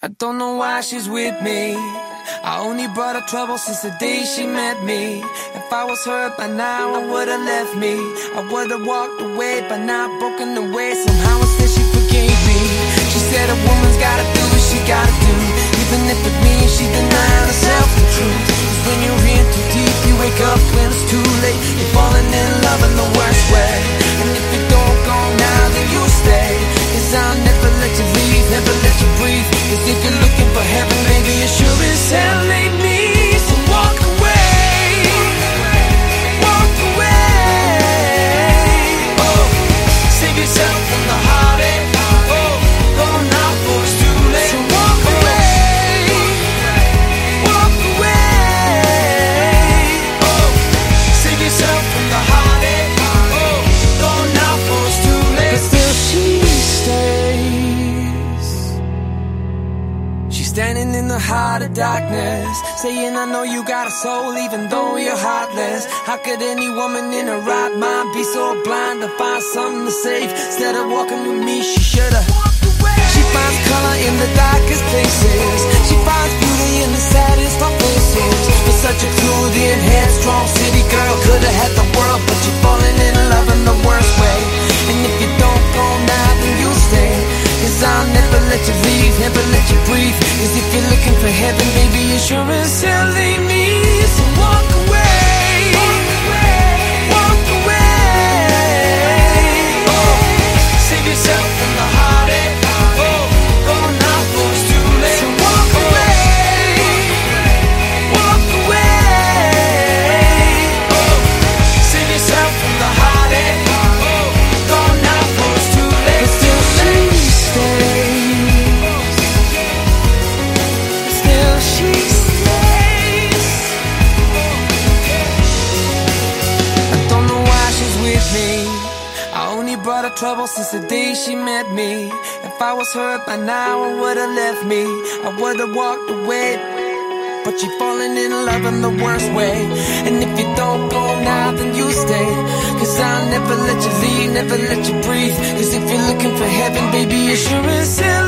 I don't know why she's with me. I only brought her trouble since the day she met me. If I was her by now, I would've left me. I would've walked away, but now broken away. Somehow instead she forgave me. She said a woman's gotta do what she gotta do. Even if it means she denied herself the truth. Cause when you're in too deep, you wake up when it's too late. You're falling in love in the worst way. For heaven, baby, it sure is hell ain't me. Standing in the heart of darkness, saying, I know you got a soul, even though you're heartless. How could any woman in her right mind be so blind to find something to save? Instead of walking with me, she should've. She finds color in the darkest places. She finds beauty in the saddest of places. For such a cruelty and headstrong heaven, baby, it sure as her trouble since the day she met me. If I was her by now, I would've left me. I would've walked away. But you're falling in love in the worst way. And if you don't go now, then you stay. Cause I'll never let you leave, never let you breathe. Cause if you're looking for heaven, baby, it sure is hell.